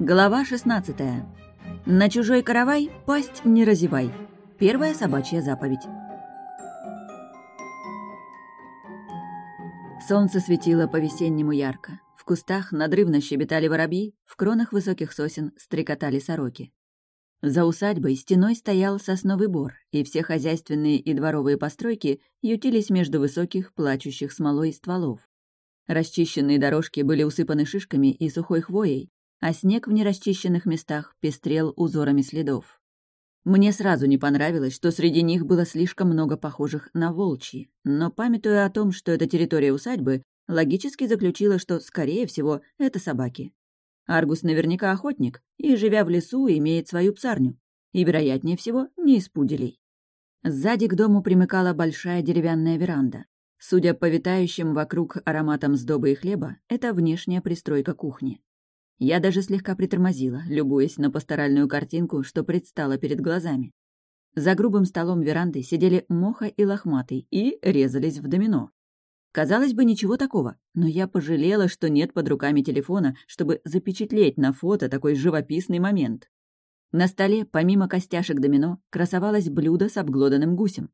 Глава 16. На чужой каравай пасть не разевай. Первая собачья заповедь. Солнце светило по-весеннему ярко. В кустах надрывно щебетали воробьи, в кронах высоких сосен стрекотали сороки. За усадьбой стеной стоял сосновый бор, и все хозяйственные и дворовые постройки ютились между высоких, плачущих смолой стволов. Расчищенные дорожки были усыпаны шишками и сухой хвоей, а снег в нерасчищенных местах пестрел узорами следов. Мне сразу не понравилось, что среди них было слишком много похожих на волчьи, но, памятуя о том, что это территория усадьбы, логически заключила, что, скорее всего, это собаки. Аргус наверняка охотник и, живя в лесу, имеет свою псарню. И, вероятнее всего, не из пуделей. Сзади к дому примыкала большая деревянная веранда. Судя по витающим вокруг ароматам сдобы и хлеба, это внешняя пристройка кухни. Я даже слегка притормозила, любуясь на пасторальную картинку, что предстала перед глазами. За грубым столом веранды сидели Моха и Лохматый и резались в домино. Казалось бы, ничего такого, но я пожалела, что нет под руками телефона, чтобы запечатлеть на фото такой живописный момент. На столе, помимо костяшек домино, красовалось блюдо с обглоданным гусем.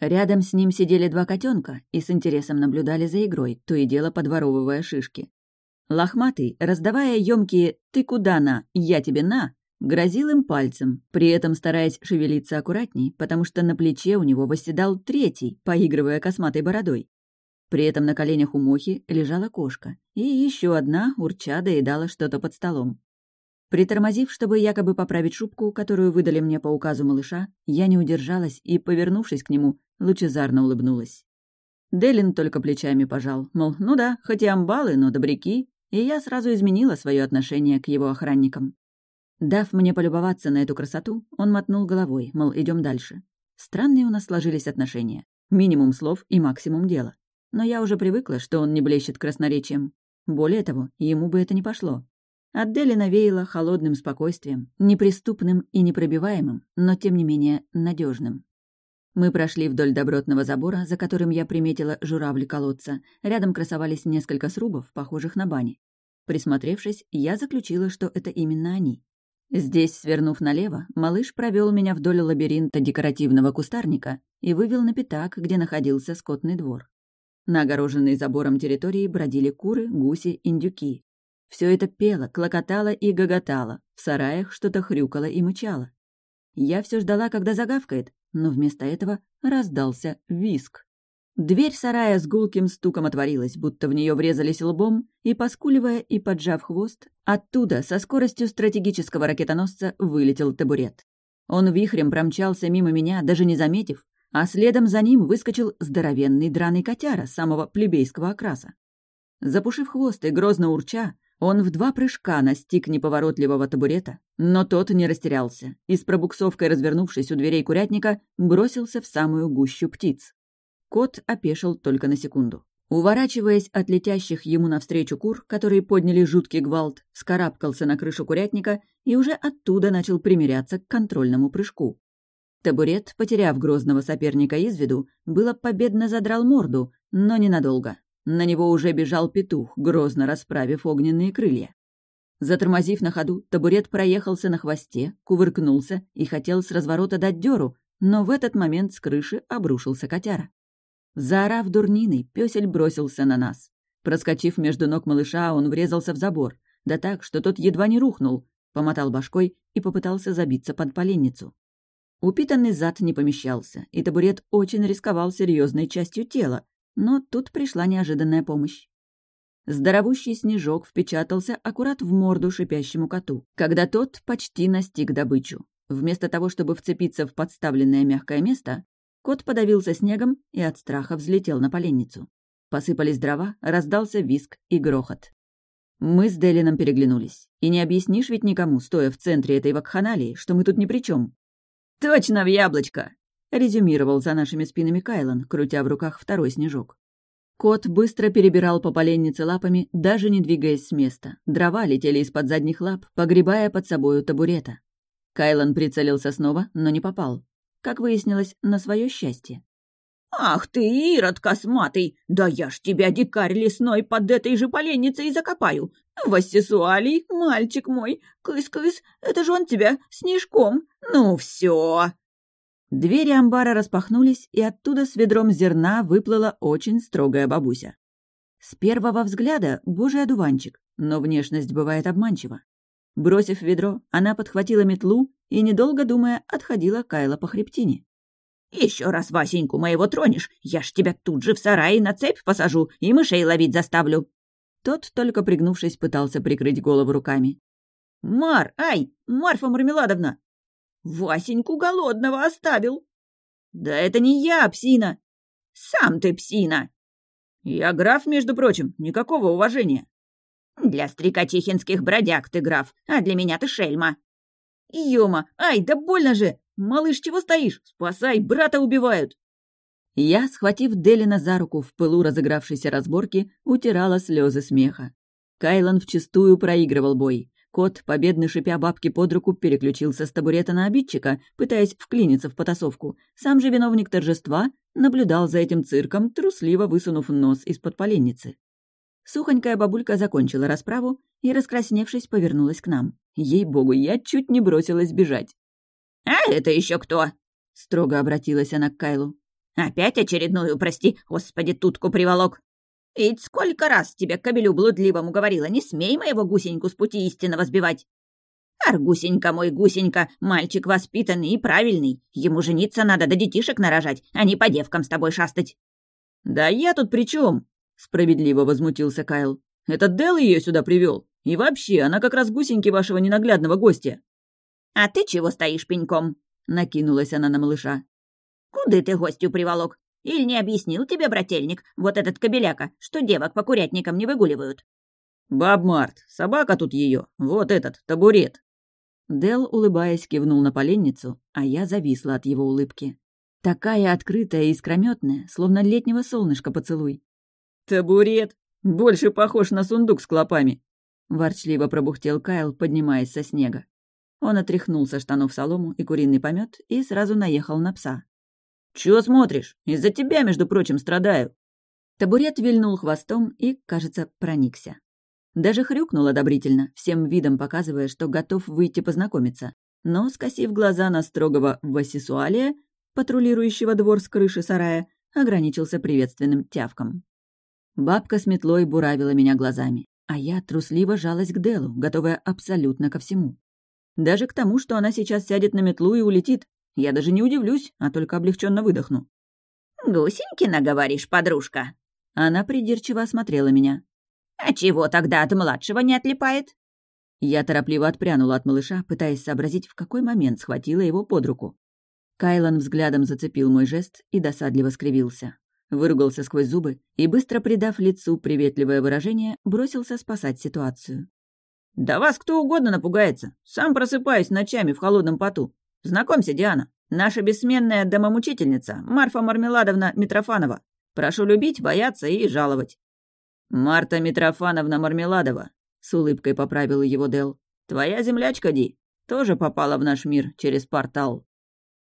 Рядом с ним сидели два котенка и с интересом наблюдали за игрой, то и дело подворовывая шишки. Лохматый, раздавая емкие «ты куда на? Я тебе на!», грозил им пальцем, при этом стараясь шевелиться аккуратней, потому что на плече у него восседал третий, поигрывая косматой бородой. При этом на коленях у Мохи лежала кошка, и еще одна, урча, доедала что-то под столом. Притормозив, чтобы якобы поправить шубку, которую выдали мне по указу малыша, я не удержалась и, повернувшись к нему, лучезарно улыбнулась. Делин только плечами пожал, мол, ну да, хоть и амбалы, но добряки, и я сразу изменила свое отношение к его охранникам. Дав мне полюбоваться на эту красоту, он мотнул головой, мол, идем дальше. Странные у нас сложились отношения. Минимум слов и максимум дела. Но я уже привыкла, что он не блещет красноречием. Более того, ему бы это не пошло. От Дели навеяло холодным спокойствием, неприступным и непробиваемым, но, тем не менее, надежным. Мы прошли вдоль добротного забора, за которым я приметила журавли колодца. Рядом красовались несколько срубов, похожих на бани. Присмотревшись, я заключила, что это именно они. Здесь, свернув налево, малыш провел меня вдоль лабиринта декоративного кустарника и вывел на пятак, где находился скотный двор. На огороженной забором территории бродили куры, гуси, индюки. Все это пело, клокотало и гоготало, в сараях что-то хрюкало и мычало. Я все ждала, когда загавкает, но вместо этого раздался виск. Дверь сарая с гулким стуком отворилась, будто в нее врезались лбом, и, поскуливая и поджав хвост, оттуда со скоростью стратегического ракетоносца вылетел табурет. Он вихрем промчался мимо меня, даже не заметив, а следом за ним выскочил здоровенный драный котяра самого плебейского окраса. Запушив хвост и грозно урча, он в два прыжка настиг неповоротливого табурета, но тот не растерялся и с пробуксовкой развернувшись у дверей курятника, бросился в самую гущу птиц. Кот опешил только на секунду. Уворачиваясь от летящих ему навстречу кур, которые подняли жуткий гвалт, вскарабкался на крышу курятника и уже оттуда начал примиряться к контрольному прыжку. Табурет, потеряв грозного соперника из виду, было победно задрал морду, но ненадолго. На него уже бежал петух, грозно расправив огненные крылья. Затормозив на ходу, табурет проехался на хвосте, кувыркнулся и хотел с разворота дать дёру, но в этот момент с крыши обрушился котяра. Заорав дурниной, пёсель бросился на нас. Проскочив между ног малыша, он врезался в забор, да так, что тот едва не рухнул, помотал башкой и попытался забиться под поленницу. Упитанный зад не помещался, и табурет очень рисковал серьезной частью тела, но тут пришла неожиданная помощь. Здоровущий снежок впечатался аккурат в морду шипящему коту, когда тот почти настиг добычу. Вместо того, чтобы вцепиться в подставленное мягкое место, кот подавился снегом и от страха взлетел на поленницу. Посыпались дрова, раздался виск и грохот. Мы с Делином переглянулись. И не объяснишь ведь никому, стоя в центре этой вакханалии, что мы тут ни при чем. «Точно в яблочко!» Резюмировал за нашими спинами Кайлан, крутя в руках второй снежок. Кот быстро перебирал по поленнице лапами, даже не двигаясь с места. Дрова летели из-под задних лап, погребая под собою табурета. Кайлан прицелился снова, но не попал. Как выяснилось, на свое счастье. «Ах ты, Ирод косматый! Да я ж тебя, дикарь лесной, под этой же поленницей закопаю! Вассесуалий, мальчик мой, кыс-кыс, это же он тебя, снежком! Ну все!» Двери амбара распахнулись, и оттуда с ведром зерна выплыла очень строгая бабуся. С первого взгляда божий одуванчик, но внешность бывает обманчива. Бросив ведро, она подхватила метлу и, недолго думая, отходила Кайла по хребтине. Еще раз Васеньку моего тронешь, я ж тебя тут же в сарае на цепь посажу и мышей ловить заставлю». Тот, только пригнувшись, пытался прикрыть голову руками. «Мар, ай, Марфа Мармеладовна! Васеньку голодного оставил!» «Да это не я, псина!» «Сам ты псина!» «Я граф, между прочим, никакого уважения!» «Для стрекочихинских бродяг ты граф, а для меня ты шельма!» «Ёма, ай, да больно же! «Малыш, чего стоишь? Спасай, брата убивают!» Я, схватив Делина за руку в пылу разыгравшейся разборки, утирала слезы смеха. Кайлан вчистую проигрывал бой. Кот, победно шипя бабки под руку, переключился с табурета на обидчика, пытаясь вклиниться в потасовку. Сам же виновник торжества наблюдал за этим цирком, трусливо высунув нос из-под поленницы. Сухонькая бабулька закончила расправу и, раскрасневшись, повернулась к нам. Ей-богу, я чуть не бросилась бежать. «А это еще кто?» — строго обратилась она к Кайлу. «Опять очередную, прости, господи, тутку приволок. Ведь сколько раз тебе, кобелю блудливому, говорила, не смей моего гусеньку с пути истинного сбивать. Аргусенька мой, гусенька, мальчик воспитанный и правильный. Ему жениться надо, да детишек нарожать, а не по девкам с тобой шастать». «Да я тут при чем? справедливо возмутился Кайл. «Это Дел ее сюда привел. И вообще, она как раз гусеньки вашего ненаглядного гостя». «А ты чего стоишь пеньком?» — накинулась она на малыша. «Куды ты гостю приволок? Или не объяснил тебе, брательник, вот этот кобеляка, что девок по курятникам не выгуливают?» «Баб Март, собака тут ее, вот этот, табурет». Дел, улыбаясь, кивнул на поленницу, а я зависла от его улыбки. Такая открытая и искрометная, словно летнего солнышка поцелуй. «Табурет! Больше похож на сундук с клопами!» Ворчливо пробухтел Кайл, поднимаясь со снега. Он отряхнул со штанов солому и куриный помет и сразу наехал на пса. «Чего смотришь? Из-за тебя, между прочим, страдаю!» Табурет вильнул хвостом и, кажется, проникся. Даже хрюкнул одобрительно, всем видом показывая, что готов выйти познакомиться. Но, скосив глаза на строгого Васисуалия, патрулирующего двор с крыши сарая, ограничился приветственным тявком. Бабка с метлой буравила меня глазами, а я трусливо жалась к Делу, готовая абсолютно ко всему. Даже к тому, что она сейчас сядет на метлу и улетит. Я даже не удивлюсь, а только облегченно выдохну. «Гусенькина, говоришь, подружка?» Она придирчиво осмотрела меня. «А чего тогда от младшего не отлипает?» Я торопливо отпрянула от малыша, пытаясь сообразить, в какой момент схватила его под руку. Кайлан взглядом зацепил мой жест и досадливо скривился. Выругался сквозь зубы и, быстро придав лицу приветливое выражение, бросился спасать ситуацию. «Да вас кто угодно напугается. Сам просыпаюсь ночами в холодном поту. Знакомься, Диана. Наша бессменная домомучительница Марфа Мармеладовна Митрофанова. Прошу любить, бояться и жаловать». «Марта Митрофановна Мармеладова», — с улыбкой поправил его Дел. «Твоя землячка, Ди, тоже попала в наш мир через портал».